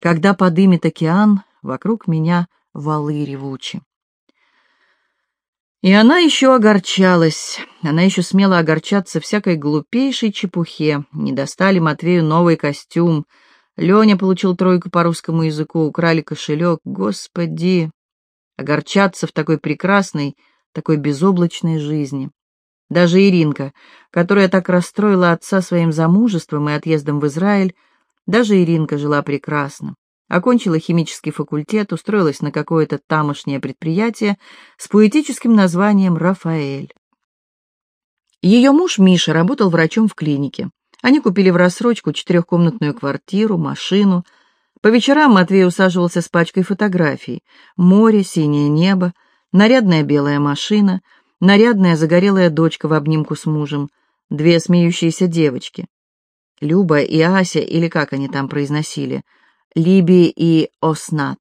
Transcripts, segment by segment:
Когда подымет океан, вокруг меня валы ревучи. И она еще огорчалась, она еще смела огорчаться всякой глупейшей чепухе. Не достали Матвею новый костюм. Леня получил тройку по русскому языку, украли кошелек. Господи! Огорчаться в такой прекрасной, такой безоблачной жизни. Даже Иринка, которая так расстроила отца своим замужеством и отъездом в Израиль, даже Иринка жила прекрасно. Окончила химический факультет, устроилась на какое-то тамошнее предприятие с поэтическим названием «Рафаэль». Ее муж Миша работал врачом в клинике. Они купили в рассрочку четырехкомнатную квартиру, машину. По вечерам Матвей усаживался с пачкой фотографий. Море, синее небо, нарядная белая машина, нарядная загорелая дочка в обнимку с мужем, две смеющиеся девочки. Люба и Ася, или как они там произносили – Либи и Оснат.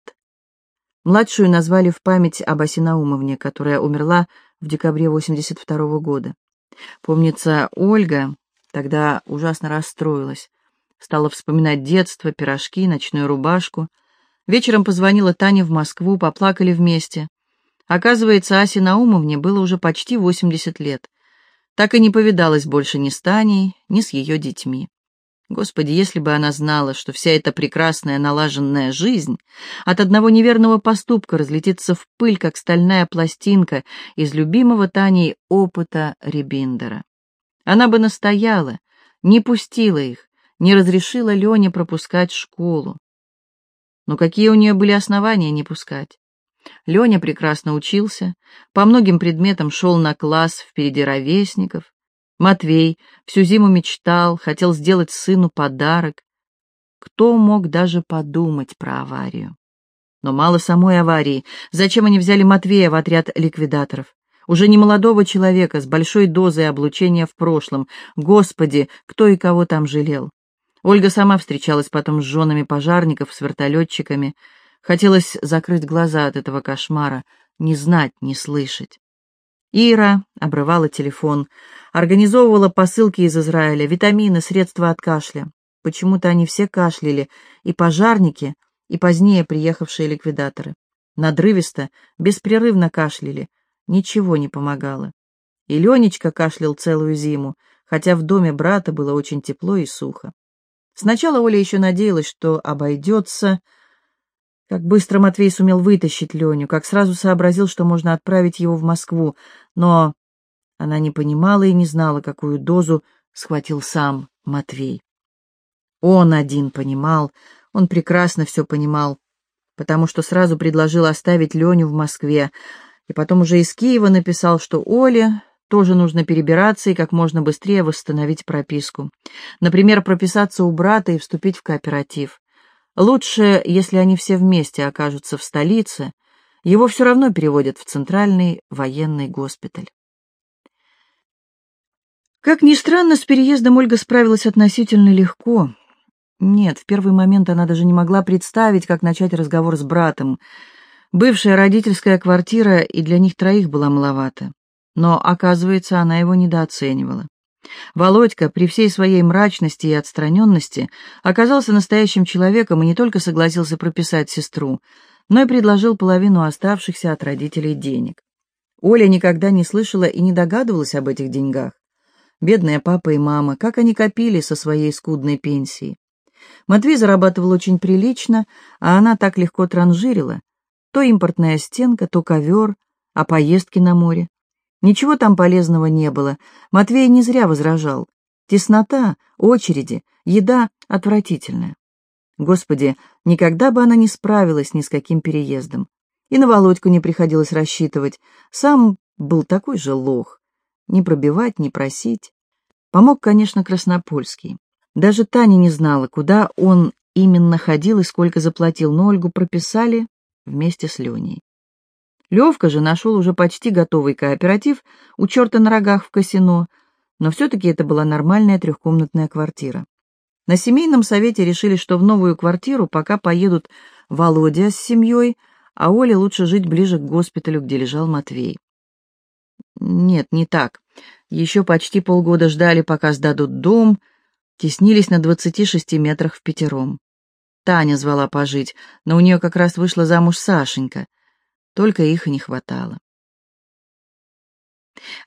Младшую назвали в память об Асе Наумовне, которая умерла в декабре 82 -го года. Помнится, Ольга тогда ужасно расстроилась. Стала вспоминать детство, пирожки, ночную рубашку. Вечером позвонила Таня в Москву, поплакали вместе. Оказывается, Асе Наумовне было уже почти 80 лет. Так и не повидалась больше ни с Таней, ни с ее детьми. Господи, если бы она знала, что вся эта прекрасная налаженная жизнь от одного неверного поступка разлетится в пыль, как стальная пластинка из любимого Таней опыта Ребиндера. Она бы настояла, не пустила их, не разрешила Лене пропускать школу. Но какие у нее были основания не пускать? Леня прекрасно учился, по многим предметам шел на класс впереди ровесников, Матвей всю зиму мечтал, хотел сделать сыну подарок. Кто мог даже подумать про аварию? Но мало самой аварии. Зачем они взяли Матвея в отряд ликвидаторов? Уже не молодого человека с большой дозой облучения в прошлом. Господи, кто и кого там жалел? Ольга сама встречалась потом с женами пожарников, с вертолетчиками. Хотелось закрыть глаза от этого кошмара, не знать, не слышать. Ира обрывала телефон, организовывала посылки из Израиля, витамины, средства от кашля. Почему-то они все кашляли, и пожарники, и позднее приехавшие ликвидаторы. Надрывисто, беспрерывно кашляли. Ничего не помогало. И Ленечка кашлял целую зиму, хотя в доме брата было очень тепло и сухо. Сначала Оля еще надеялась, что обойдется, как быстро Матвей сумел вытащить Леню, как сразу сообразил, что можно отправить его в Москву, но она не понимала и не знала, какую дозу схватил сам Матвей. Он один понимал, он прекрасно все понимал, потому что сразу предложил оставить Леню в Москве, и потом уже из Киева написал, что Оле тоже нужно перебираться и как можно быстрее восстановить прописку. Например, прописаться у брата и вступить в кооператив. Лучше, если они все вместе окажутся в столице, его все равно переводят в Центральный военный госпиталь. Как ни странно, с переездом Ольга справилась относительно легко. Нет, в первый момент она даже не могла представить, как начать разговор с братом. Бывшая родительская квартира и для них троих была маловато. Но, оказывается, она его недооценивала. Володька при всей своей мрачности и отстраненности оказался настоящим человеком и не только согласился прописать сестру, но и предложил половину оставшихся от родителей денег. Оля никогда не слышала и не догадывалась об этих деньгах. Бедные папа и мама, как они копили со своей скудной пенсии. Матвей зарабатывал очень прилично, а она так легко транжирила. То импортная стенка, то ковер, а поездки на море. Ничего там полезного не было. Матвей не зря возражал. Теснота, очереди, еда отвратительная. Господи, никогда бы она не справилась ни с каким переездом. И на Володьку не приходилось рассчитывать. Сам был такой же лох. Не пробивать, не просить. Помог, конечно, Краснопольский. Даже Таня не знала, куда он именно ходил и сколько заплатил, но Ольгу прописали вместе с Леней. Левка же нашел уже почти готовый кооператив у черта на рогах в Косино, но все-таки это была нормальная трехкомнатная квартира. На семейном совете решили, что в новую квартиру пока поедут Володя с семьей, а Оле лучше жить ближе к госпиталю, где лежал Матвей. Нет, не так. Еще почти полгода ждали, пока сдадут дом, теснились на 26 метрах в пятером. Таня звала пожить, но у нее как раз вышла замуж Сашенька. Только их и не хватало.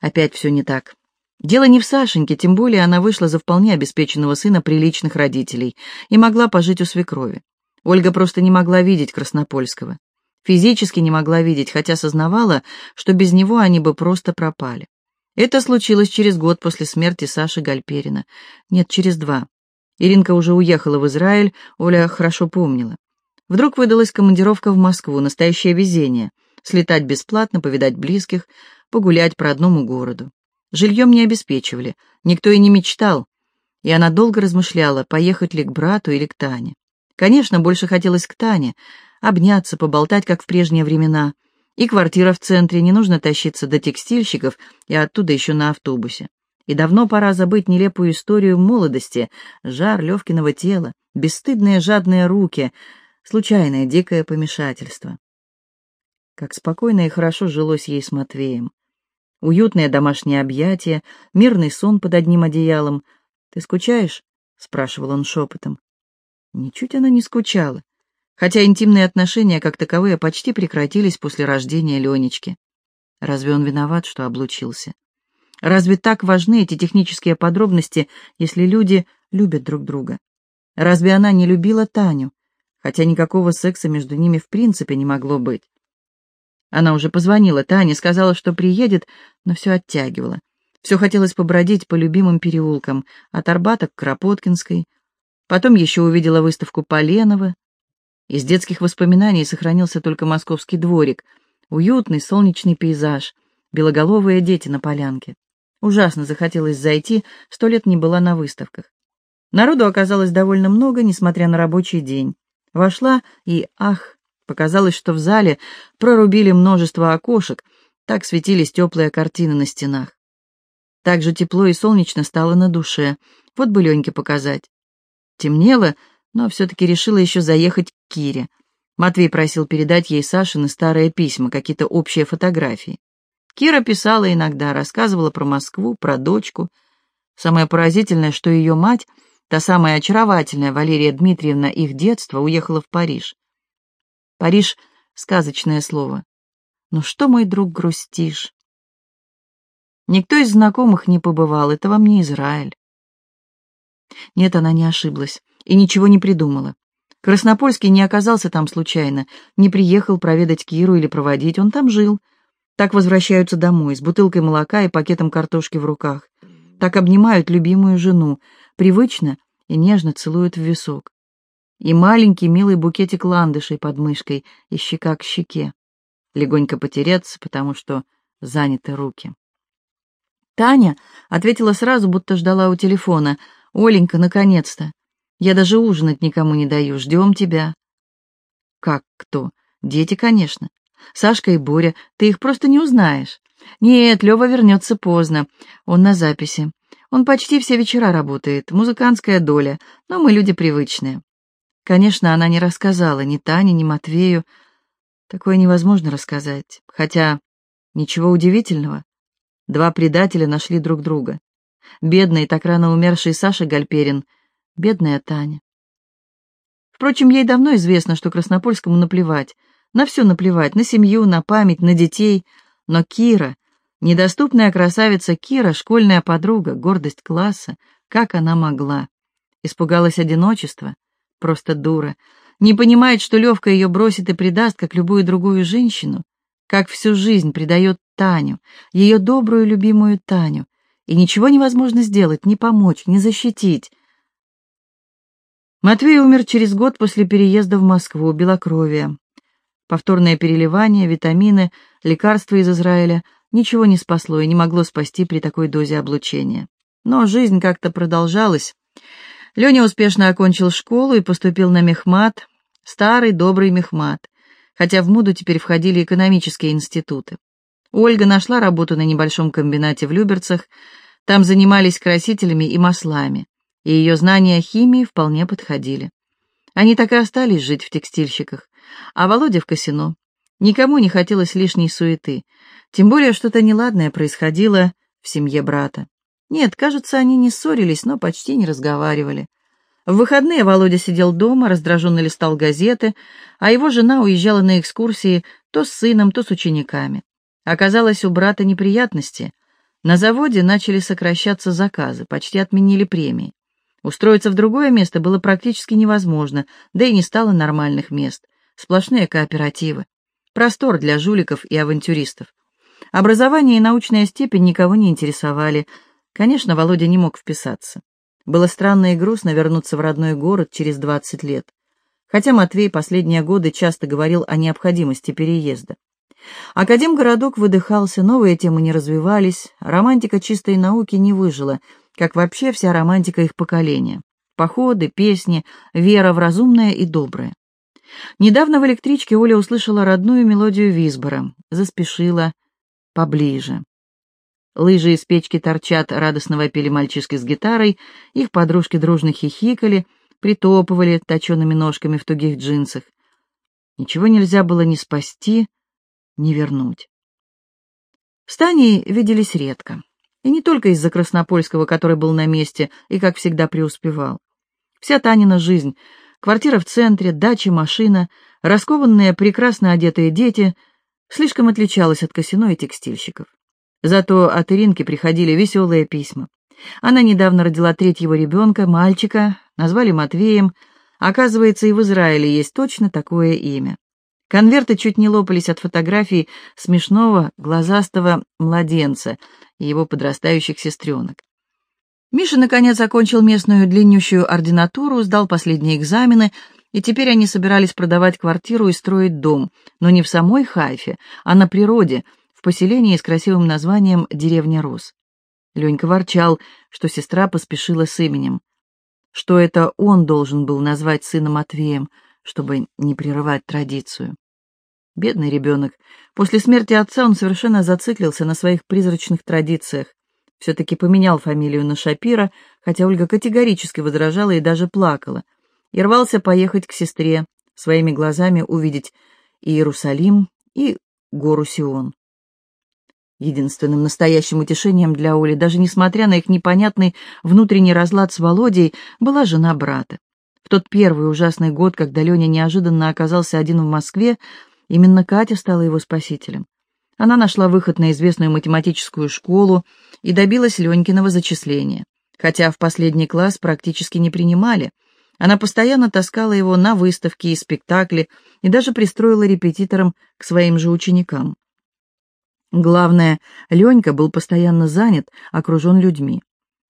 Опять все не так. Дело не в Сашеньке, тем более она вышла за вполне обеспеченного сына приличных родителей и могла пожить у свекрови. Ольга просто не могла видеть Краснопольского. Физически не могла видеть, хотя сознавала, что без него они бы просто пропали. Это случилось через год после смерти Саши Гальперина. Нет, через два. Иринка уже уехала в Израиль, Оля хорошо помнила. Вдруг выдалась командировка в Москву, настоящее везение. Слетать бесплатно, повидать близких, погулять по родному городу. Жильем не обеспечивали, никто и не мечтал, и она долго размышляла, поехать ли к брату или к Тане. Конечно, больше хотелось к Тане, обняться, поболтать, как в прежние времена. И квартира в центре, не нужно тащиться до текстильщиков и оттуда еще на автобусе. И давно пора забыть нелепую историю молодости, жар Левкиного тела, бесстыдные жадные руки, случайное дикое помешательство. Как спокойно и хорошо жилось ей с Матвеем. Уютное домашнее объятие, мирный сон под одним одеялом. «Ты скучаешь?» — спрашивал он шепотом. Ничуть она не скучала, хотя интимные отношения как таковые почти прекратились после рождения Ленечки. Разве он виноват, что облучился? Разве так важны эти технические подробности, если люди любят друг друга? Разве она не любила Таню, хотя никакого секса между ними в принципе не могло быть? Она уже позвонила Тане, сказала, что приедет, но все оттягивала. Все хотелось побродить по любимым переулкам, от Арбата к Кропоткинской. Потом еще увидела выставку Поленова. Из детских воспоминаний сохранился только московский дворик, уютный солнечный пейзаж, белоголовые дети на полянке. Ужасно захотелось зайти, сто лет не была на выставках. Народу оказалось довольно много, несмотря на рабочий день. Вошла и, ах, показалось, что в зале прорубили множество окошек, так светились теплые картины на стенах. Так же тепло и солнечно стало на душе, вот бы Леньке показать. Темнело, но все-таки решила еще заехать к Кире. Матвей просил передать ей Сашины старые письма, какие-то общие фотографии. Кира писала иногда, рассказывала про Москву, про дочку. Самое поразительное, что ее мать, та самая очаровательная Валерия Дмитриевна их детства, уехала в Париж. Париж — сказочное слово. Ну что, мой друг, грустишь? Никто из знакомых не побывал, это вам не Израиль. Нет, она не ошиблась и ничего не придумала. Краснопольский не оказался там случайно, не приехал проведать Киру или проводить, он там жил — так возвращаются домой с бутылкой молока и пакетом картошки в руках. Так обнимают любимую жену, привычно и нежно целуют в висок. И маленький милый букетик ландышей под мышкой и щека к щеке. Легонько потереться, потому что заняты руки. Таня ответила сразу, будто ждала у телефона. «Оленька, наконец-то! Я даже ужинать никому не даю, ждем тебя». «Как кто? Дети, конечно. Сашка и Боря, ты их просто не узнаешь. Нет, Лёва вернется поздно. Он на записи. Он почти все вечера работает, музыкантская доля, но мы люди привычные. Конечно, она не рассказала ни Тане, ни Матвею. Такое невозможно рассказать. Хотя ничего удивительного. Два предателя нашли друг друга. Бедный, так рано умерший Саша Гальперин, бедная Таня. Впрочем, ей давно известно, что Краснопольскому наплевать — на все наплевать, на семью, на память, на детей. Но Кира, недоступная красавица Кира, школьная подруга, гордость класса, как она могла? Испугалась одиночества? Просто дура. Не понимает, что Левка ее бросит и предаст, как любую другую женщину? Как всю жизнь предает Таню, ее добрую любимую Таню, и ничего невозможно сделать, ни помочь, ни защитить. Матвей умер через год после переезда в Москву, белокровие. Повторное переливание, витамины, лекарства из Израиля ничего не спасло и не могло спасти при такой дозе облучения. Но жизнь как-то продолжалась. Леня успешно окончил школу и поступил на мехмат, старый добрый мехмат, хотя в моду теперь входили экономические институты. Ольга нашла работу на небольшом комбинате в Люберцах, там занимались красителями и маслами, и ее знания химии вполне подходили. Они так и остались жить в текстильщиках а Володя в казино. Никому не хотелось лишней суеты, тем более что-то неладное происходило в семье брата. Нет, кажется, они не ссорились, но почти не разговаривали. В выходные Володя сидел дома, раздраженно листал газеты, а его жена уезжала на экскурсии то с сыном, то с учениками. Оказалось, у брата неприятности. На заводе начали сокращаться заказы, почти отменили премии. Устроиться в другое место было практически невозможно, да и не стало нормальных мест. Сплошные кооперативы. Простор для жуликов и авантюристов. Образование и научная степень никого не интересовали. Конечно, Володя не мог вписаться. Было странно и грустно вернуться в родной город через 20 лет. Хотя Матвей последние годы часто говорил о необходимости переезда. Академгородок выдыхался, новые темы не развивались, романтика чистой науки не выжила, как вообще вся романтика их поколения. Походы, песни, вера в разумное и доброе. Недавно в электричке Оля услышала родную мелодию Висбора, заспешила поближе. Лыжи из печки торчат, радостно вопили мальчишки с гитарой, их подружки дружно хихикали, притопывали точеными ножками в тугих джинсах. Ничего нельзя было ни спасти, ни вернуть. С Таней виделись редко. И не только из-за Краснопольского, который был на месте и, как всегда, преуспевал. Вся Танина жизнь, квартира в центре, дача, машина, раскованные, прекрасно одетые дети, слишком отличалась от Косино и текстильщиков. Зато от Иринки приходили веселые письма. Она недавно родила третьего ребенка, мальчика, назвали Матвеем. Оказывается, и в Израиле есть точно такое имя. Конверты чуть не лопались от фотографий смешного, глазастого младенца и его подрастающих сестренок. Миша, наконец, окончил местную длиннющую ординатуру, сдал последние экзамены, и теперь они собирались продавать квартиру и строить дом, но не в самой Хайфе, а на природе, в поселении с красивым названием «Деревня Рос». Ленька ворчал, что сестра поспешила с именем, что это он должен был назвать сына Матвеем, чтобы не прерывать традицию. Бедный ребенок. После смерти отца он совершенно зациклился на своих призрачных традициях. Все-таки поменял фамилию на Шапира, хотя Ольга категорически возражала и даже плакала. И рвался поехать к сестре, своими глазами увидеть и Иерусалим, и гору Сион. Единственным настоящим утешением для Оли, даже несмотря на их непонятный внутренний разлад с Володей, была жена брата. В тот первый ужасный год, когда Леня неожиданно оказался один в Москве, именно Катя стала его спасителем. Она нашла выход на известную математическую школу и добилась Ленькиного зачисления. Хотя в последний класс практически не принимали. Она постоянно таскала его на выставки и спектакли и даже пристроила репетитором к своим же ученикам. Главное, Ленька был постоянно занят, окружен людьми.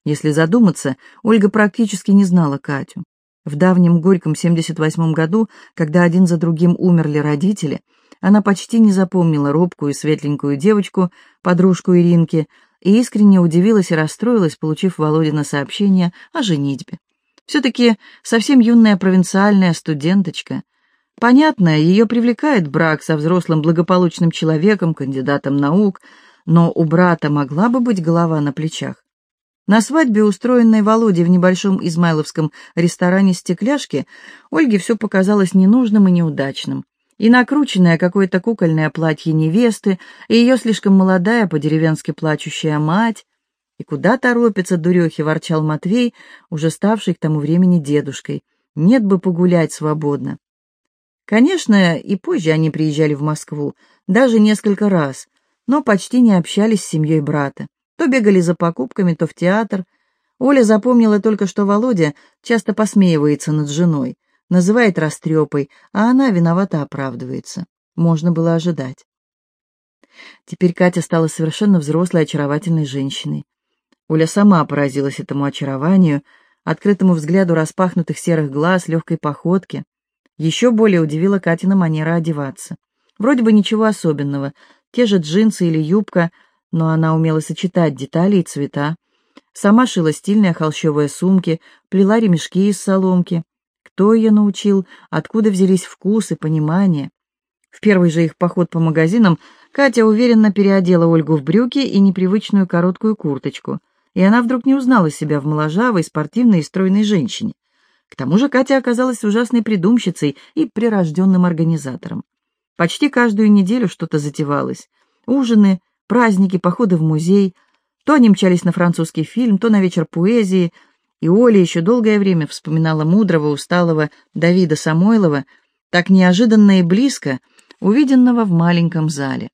Если задуматься, Ольга практически не знала Катю. В давнем горьком 78 году, когда один за другим умерли родители, она почти не запомнила робкую и светленькую девочку, подружку Иринки, и искренне удивилась и расстроилась, получив Володина сообщение о женитьбе. Все-таки совсем юная провинциальная студенточка — Понятно, ее привлекает брак со взрослым благополучным человеком, кандидатом наук, но у брата могла бы быть голова на плечах. На свадьбе, устроенной Володей в небольшом измайловском ресторане «Стекляшки», Ольге все показалось ненужным и неудачным. И накрученное какое-то кукольное платье невесты, и ее слишком молодая, по-деревенски плачущая мать. И куда торопится дурехи, ворчал Матвей, уже ставший к тому времени дедушкой. Нет бы погулять свободно. Конечно, и позже они приезжали в Москву, даже несколько раз, но почти не общались с семьей брата. То бегали за покупками, то в театр. Оля запомнила только, что Володя часто посмеивается над женой, называет растрепой, а она виновато оправдывается. Можно было ожидать. Теперь Катя стала совершенно взрослой, очаровательной женщиной. Оля сама поразилась этому очарованию, открытому взгляду распахнутых серых глаз, легкой походке. Еще более удивила Катина манера одеваться. Вроде бы ничего особенного, те же джинсы или юбка, но она умела сочетать детали и цвета. Сама шила стильные холщовые сумки, плела ремешки из соломки. Кто ее научил, откуда взялись вкус и понимание? В первый же их поход по магазинам Катя уверенно переодела Ольгу в брюки и непривычную короткую курточку, и она вдруг не узнала себя в моложавой, спортивной и стройной женщине. К тому же Катя оказалась ужасной придумщицей и прирожденным организатором. Почти каждую неделю что-то затевалось. Ужины, праздники, походы в музей. То они мчались на французский фильм, то на вечер поэзии. И Оля еще долгое время вспоминала мудрого, усталого Давида Самойлова, так неожиданно и близко, увиденного в маленьком зале.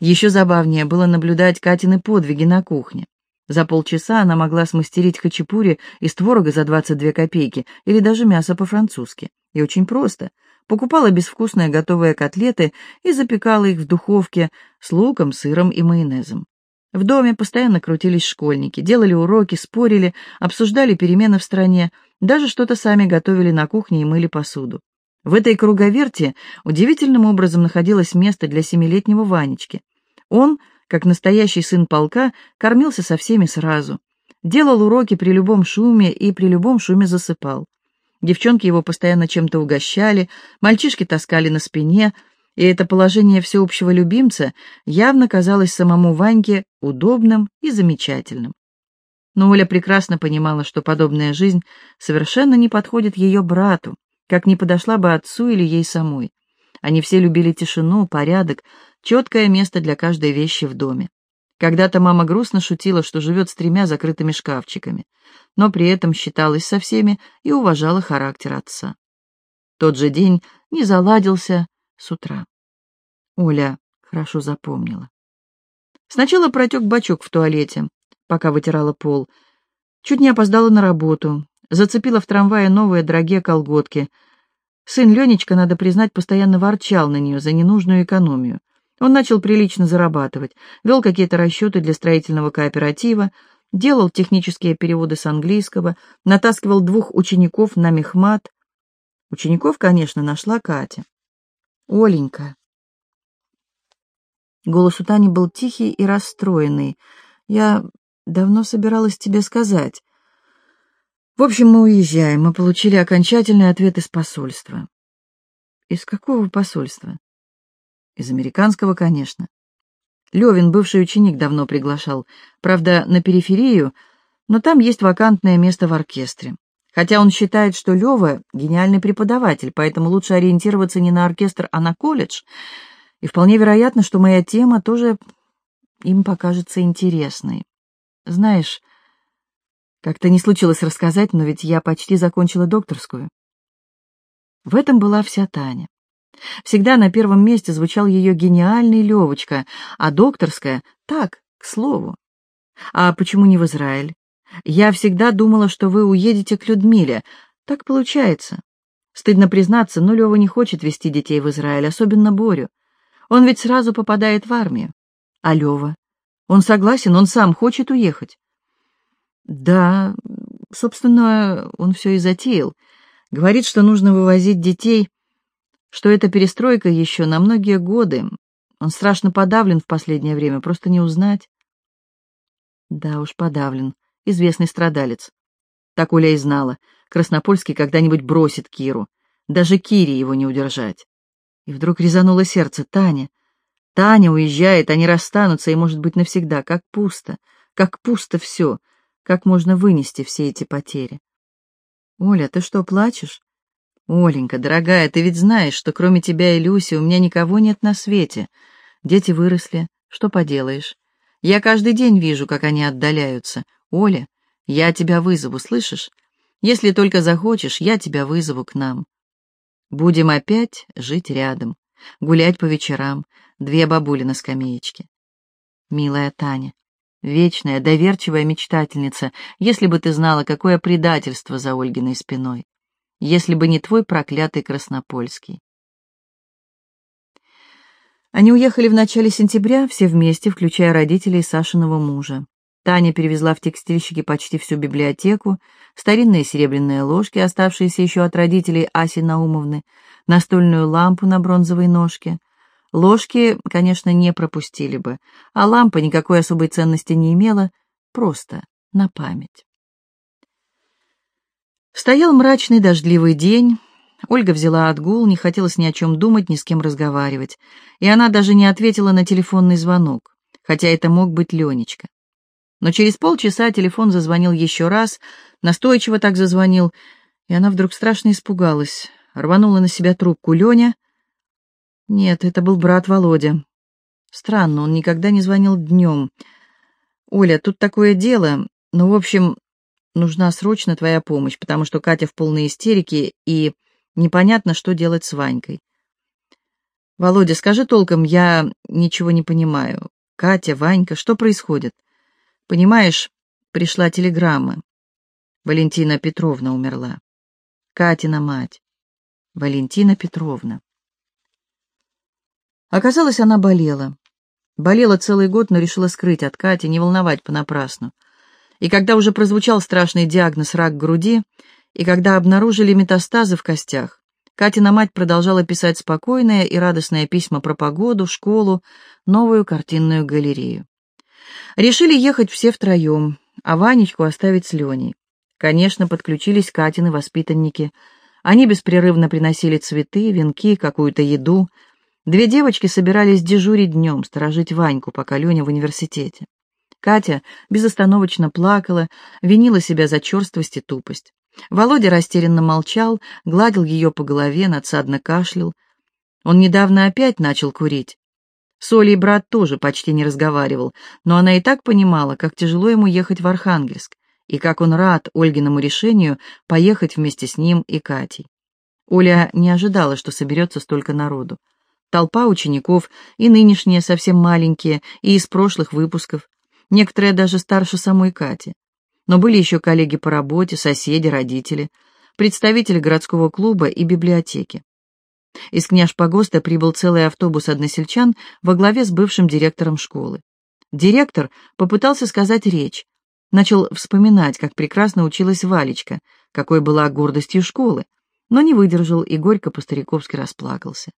Еще забавнее было наблюдать Катины подвиги на кухне. За полчаса она могла смастерить хачапури из творога за 22 копейки или даже мясо по-французски. И очень просто. Покупала безвкусные готовые котлеты и запекала их в духовке с луком, сыром и майонезом. В доме постоянно крутились школьники, делали уроки, спорили, обсуждали перемены в стране, даже что-то сами готовили на кухне и мыли посуду. В этой круговерте удивительным образом находилось место для семилетнего Ванечки. Он как настоящий сын полка, кормился со всеми сразу. Делал уроки при любом шуме и при любом шуме засыпал. Девчонки его постоянно чем-то угощали, мальчишки таскали на спине, и это положение всеобщего любимца явно казалось самому Ваньке удобным и замечательным. Но Оля прекрасно понимала, что подобная жизнь совершенно не подходит ее брату, как не подошла бы отцу или ей самой. Они все любили тишину, порядок, четкое место для каждой вещи в доме. Когда-то мама грустно шутила, что живет с тремя закрытыми шкафчиками, но при этом считалась со всеми и уважала характер отца. Тот же день не заладился с утра. Оля хорошо запомнила. Сначала протек бачок в туалете, пока вытирала пол. Чуть не опоздала на работу, зацепила в трамвае новые дорогие колготки — Сын Ленечка, надо признать, постоянно ворчал на нее за ненужную экономию. Он начал прилично зарабатывать, вел какие-то расчеты для строительного кооператива, делал технические переводы с английского, натаскивал двух учеников на мехмат. Учеников, конечно, нашла Катя. «Оленька». Голос у Тани был тихий и расстроенный. «Я давно собиралась тебе сказать. В общем, мы уезжаем. Мы получили окончательный ответ из посольства. Из какого посольства? Из американского, конечно. Левин, бывший ученик, давно приглашал. Правда, на периферию, но там есть вакантное место в оркестре. Хотя он считает, что Лева — гениальный преподаватель, поэтому лучше ориентироваться не на оркестр, а на колледж. И вполне вероятно, что моя тема тоже им покажется интересной. Знаешь, как-то не случилось рассказать, но ведь я почти закончила докторскую. В этом была вся Таня. Всегда на первом месте звучал ее гениальный Левочка, а докторская — так, к слову. А почему не в Израиль? Я всегда думала, что вы уедете к Людмиле. Так получается. Стыдно признаться, но Лева не хочет вести детей в Израиль, особенно Борю. Он ведь сразу попадает в армию. А Лева? Он согласен, он сам хочет уехать. Да, собственно, он все и затеял. Говорит, что нужно вывозить детей, что эта перестройка еще на многие годы. Он страшно подавлен в последнее время, просто не узнать. Да уж, подавлен. Известный страдалец. Так Оля и знала. Краснопольский когда-нибудь бросит Киру. Даже Кире его не удержать. И вдруг резануло сердце. Таня. Таня уезжает, они расстанутся, и, может быть, навсегда. Как пусто. Как пусто все. Как можно вынести все эти потери? Оля, ты что, плачешь? Оленька, дорогая, ты ведь знаешь, что кроме тебя и Люси у меня никого нет на свете. Дети выросли, что поделаешь? Я каждый день вижу, как они отдаляются. Оля, я тебя вызову, слышишь? Если только захочешь, я тебя вызову к нам. Будем опять жить рядом, гулять по вечерам, две бабули на скамеечке. Милая Таня, Вечная, доверчивая мечтательница, если бы ты знала, какое предательство за Ольгиной спиной. Если бы не твой проклятый Краснопольский. Они уехали в начале сентября, все вместе, включая родителей Сашиного мужа. Таня перевезла в текстильщики почти всю библиотеку, старинные серебряные ложки, оставшиеся еще от родителей Аси Наумовны, настольную лампу на бронзовой ножке, Ложки, конечно, не пропустили бы, а лампа никакой особой ценности не имела, просто на память. Стоял мрачный дождливый день. Ольга взяла отгул, не хотелось ни о чем думать, ни с кем разговаривать, и она даже не ответила на телефонный звонок, хотя это мог быть Ленечка. Но через полчаса телефон зазвонил еще раз, настойчиво так зазвонил, и она вдруг страшно испугалась, рванула на себя трубку Леня — нет, это был брат Володя. Странно, он никогда не звонил днем. Оля, тут такое дело. Ну, в общем, нужна срочно твоя помощь, потому что Катя в полной истерике, и непонятно, что делать с Ванькой. Володя, скажи толком, я ничего не понимаю. Катя, Ванька, что происходит? Понимаешь, пришла телеграмма. Валентина Петровна умерла. Катина мать. Валентина Петровна. Оказалось, она болела. Болела целый год, но решила скрыть от Кати, не волновать понапрасну. И когда уже прозвучал страшный диагноз рак груди, и когда обнаружили метастазы в костях, Катина мать продолжала писать спокойные и радостные письма про погоду, школу, новую картинную галерею. Решили ехать все втроем, а Ванечку оставить с Леней. Конечно, подключились Катины воспитанники. Они беспрерывно приносили цветы, венки, какую-то еду. Две девочки собирались дежурить днем, сторожить Ваньку, пока Леня в университете. Катя безостановочно плакала, винила себя за черствость и тупость. Володя растерянно молчал, гладил ее по голове, надсадно кашлял. Он недавно опять начал курить. С Олей брат тоже почти не разговаривал, но она и так понимала, как тяжело ему ехать в Архангельск, и как он рад Ольгиному решению поехать вместе с ним и Катей. Оля не ожидала, что соберется столько народу. Толпа учеников, и нынешние совсем маленькие, и из прошлых выпусков некоторые даже старше самой Кати. Но были еще коллеги по работе, соседи, родители, представители городского клуба и библиотеки. Из княж Погоста прибыл целый автобус односельчан во главе с бывшим директором школы. Директор попытался сказать речь, начал вспоминать, как прекрасно училась Валечка, какой была гордостью школы, но не выдержал и горько по-стариковски расплакался.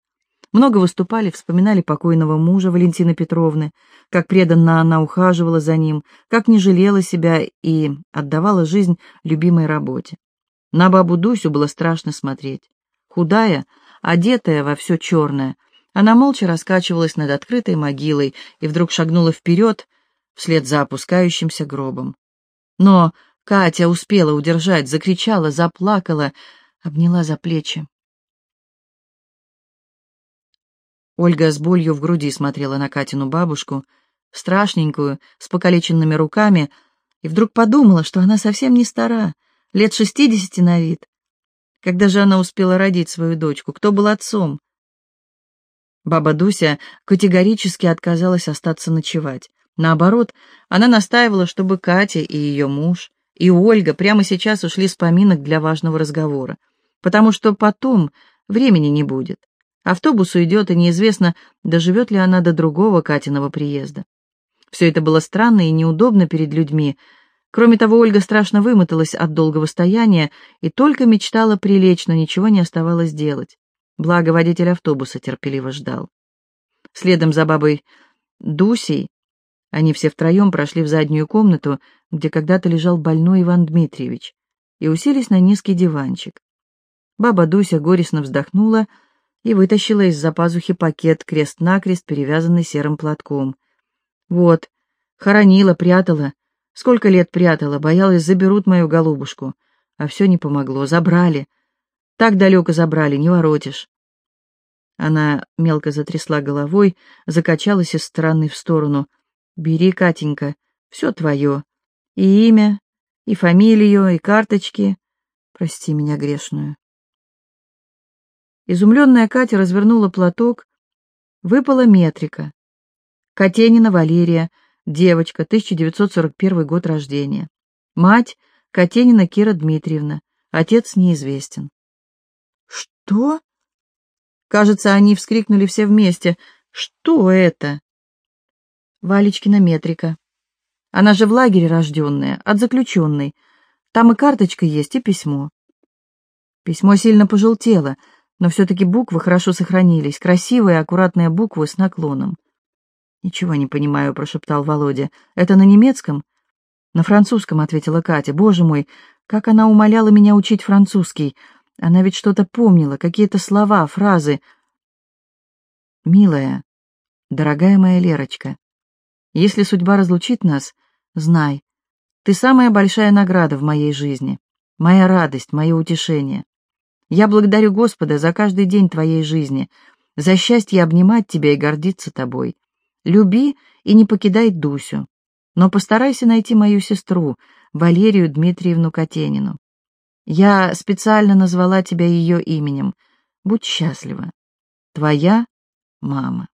Много выступали, вспоминали покойного мужа Валентины Петровны, как преданно она ухаживала за ним, как не жалела себя и отдавала жизнь любимой работе. На бабу Дусю было страшно смотреть. Худая, одетая во все черное, она молча раскачивалась над открытой могилой и вдруг шагнула вперед, вслед за опускающимся гробом. Но Катя успела удержать, закричала, заплакала, обняла за плечи. Ольга с болью в груди смотрела на Катину бабушку, страшненькую, с покалеченными руками, и вдруг подумала, что она совсем не стара, лет шестидесяти на вид. Когда же она успела родить свою дочку? Кто был отцом? Баба Дуся категорически отказалась остаться ночевать. Наоборот, она настаивала, чтобы Катя и ее муж, и Ольга прямо сейчас ушли с поминок для важного разговора, потому что потом времени не будет. Автобус уйдет, и неизвестно, доживет ли она до другого Катиного приезда. Все это было странно и неудобно перед людьми. Кроме того, Ольга страшно вымоталась от долгого стояния и только мечтала прилечь, но ничего не оставалось делать. Благо, водитель автобуса терпеливо ждал. Следом за бабой Дусей они все втроем прошли в заднюю комнату, где когда-то лежал больной Иван Дмитриевич, и уселись на низкий диванчик. Баба Дуся горестно вздохнула и вытащила из-за пазухи пакет крест-накрест, перевязанный серым платком. «Вот, хоронила, прятала. Сколько лет прятала, боялась, заберут мою голубушку. А все не помогло, забрали. Так далеко забрали, не воротишь». Она мелко затрясла головой, закачалась из стороны в сторону. «Бери, Катенька, все твое. И имя, и фамилию, и карточки. Прости меня грешную». Изумленная Катя развернула платок. Выпала метрика. Катенина Валерия, девочка, 1941 год рождения. Мать — Катенина Кира Дмитриевна, отец неизвестен. «Что?» Кажется, они вскрикнули все вместе. «Что это?» Валечкина метрика. Она же в лагере рожденная, от заключенной. Там и карточка есть, и письмо. Письмо сильно пожелтело — но все-таки буквы хорошо сохранились, красивые, аккуратные буквы с наклоном. «Ничего не понимаю», — прошептал Володя. «Это на немецком?» «На французском», — ответила Катя. «Боже мой, как она умоляла меня учить французский! Она ведь что-то помнила, какие-то слова, фразы. Милая, дорогая моя Лерочка, если судьба разлучит нас, знай, ты самая большая награда в моей жизни, моя радость, мое утешение. Я благодарю Господа за каждый день твоей жизни, за счастье обнимать тебя и гордиться тобой. Люби и не покидай Дусю. Но постарайся найти мою сестру, Валерию Дмитриевну Катенину. Я специально назвала тебя ее именем. Будь счастлива. Твоя мама.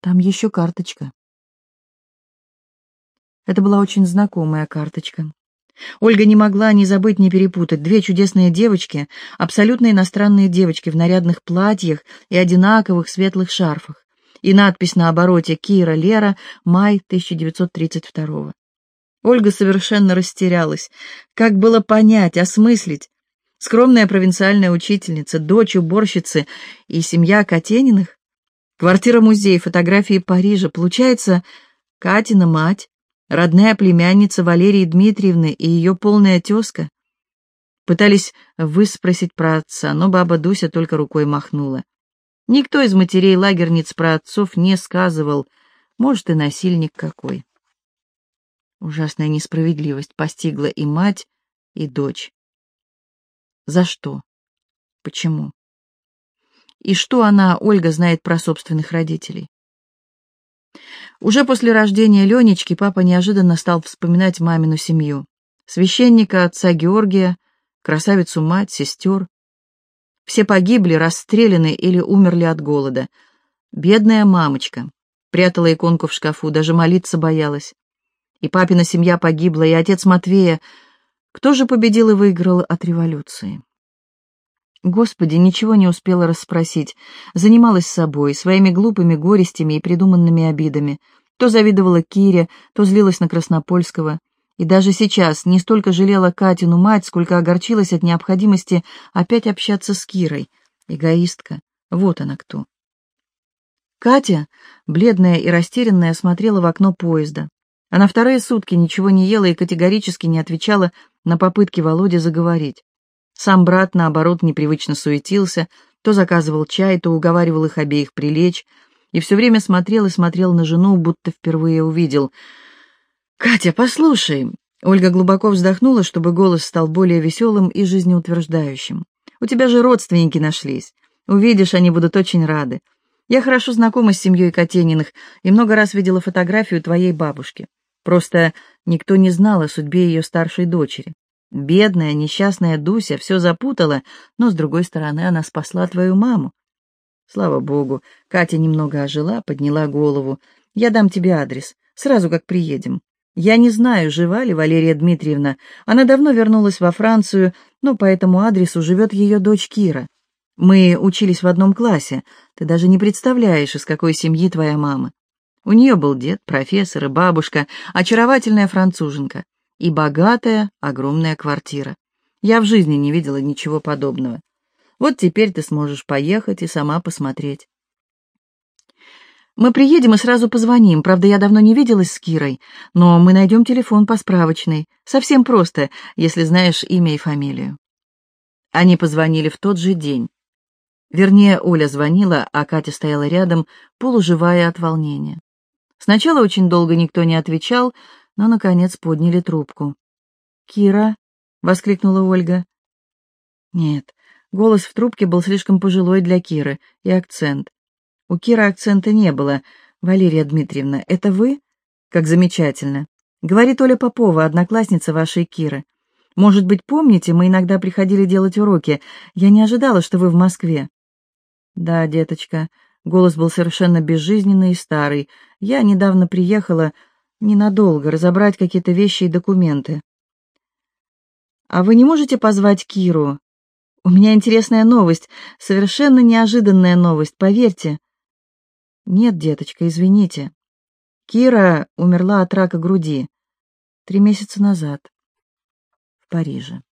Там еще карточка. Это была очень знакомая карточка. Ольга не могла ни забыть, ни перепутать. Две чудесные девочки, абсолютно иностранные девочки в нарядных платьях и одинаковых светлых шарфах. И надпись на обороте «Кира Лера, май 1932 Ольга совершенно растерялась. Как было понять, осмыслить? Скромная провинциальная учительница, дочь уборщицы и семья Катениных? Квартира-музей, фотографии Парижа. Получается, Катина мать, родная племянница Валерии Дмитриевны и ее полная тезка. Пытались выспросить про отца, но баба Дуся только рукой махнула. Никто из матерей лагерниц про отцов не сказывал, может, и насильник какой. Ужасная несправедливость постигла и мать, и дочь. За что? Почему? И что она, Ольга, знает про собственных родителей? Уже после рождения Ленечки папа неожиданно стал вспоминать мамину семью. Священника, отца Георгия, красавицу мать, сестер. Все погибли, расстреляны или умерли от голода. Бедная мамочка. Прятала иконку в шкафу, даже молиться боялась. И папина семья погибла, и отец Матвея. Кто же победил и выиграл от революции? Господи, ничего не успела расспросить. Занималась собой, своими глупыми горестями и придуманными обидами. То завидовала Кире, то злилась на Краснопольского. И даже сейчас не столько жалела Катину мать, сколько огорчилась от необходимости опять общаться с Кирой. Эгоистка. Вот она кто. Катя, бледная и растерянная, смотрела в окно поезда. Она вторые сутки ничего не ела и категорически не отвечала на попытки Володи заговорить. Сам брат, наоборот, непривычно суетился, то заказывал чай, то уговаривал их обеих прилечь, и все время смотрел и смотрел на жену, будто впервые увидел. «Катя, послушай!» Ольга глубоко вздохнула, чтобы голос стал более веселым и жизнеутверждающим. «У тебя же родственники нашлись. Увидишь, они будут очень рады. Я хорошо знакома с семьей Катениных и много раз видела фотографию твоей бабушки. Просто никто не знал о судьбе ее старшей дочери. Бедная, несчастная Дуся все запутала, но, с другой стороны, она спасла твою маму. Слава богу, Катя немного ожила, подняла голову. Я дам тебе адрес, сразу как приедем. Я не знаю, жива ли Валерия Дмитриевна. Она давно вернулась во Францию, но по этому адресу живет ее дочь Кира. Мы учились в одном классе. Ты даже не представляешь, из какой семьи твоя мама. У нее был дед, профессор и бабушка, очаровательная француженка и богатая, огромная квартира. Я в жизни не видела ничего подобного. Вот теперь ты сможешь поехать и сама посмотреть. Мы приедем и сразу позвоним. Правда, я давно не виделась с Кирой, но мы найдем телефон по справочной. Совсем просто, если знаешь имя и фамилию. Они позвонили в тот же день. Вернее, Оля звонила, а Катя стояла рядом, полуживая от волнения. Сначала очень долго никто не отвечал, но, наконец, подняли трубку. «Кира?» — воскликнула Ольга. Нет, голос в трубке был слишком пожилой для Киры, и акцент. У Киры акцента не было. «Валерия Дмитриевна, это вы? Как замечательно!» Говорит Оля Попова, одноклассница вашей Киры. «Может быть, помните, мы иногда приходили делать уроки. Я не ожидала, что вы в Москве». «Да, деточка», — голос был совершенно безжизненный и старый. «Я недавно приехала ненадолго разобрать какие-то вещи и документы». «А вы не можете позвать Киру? У меня интересная новость, совершенно неожиданная новость, поверьте». «Нет, деточка, извините. Кира умерла от рака груди три месяца назад в Париже».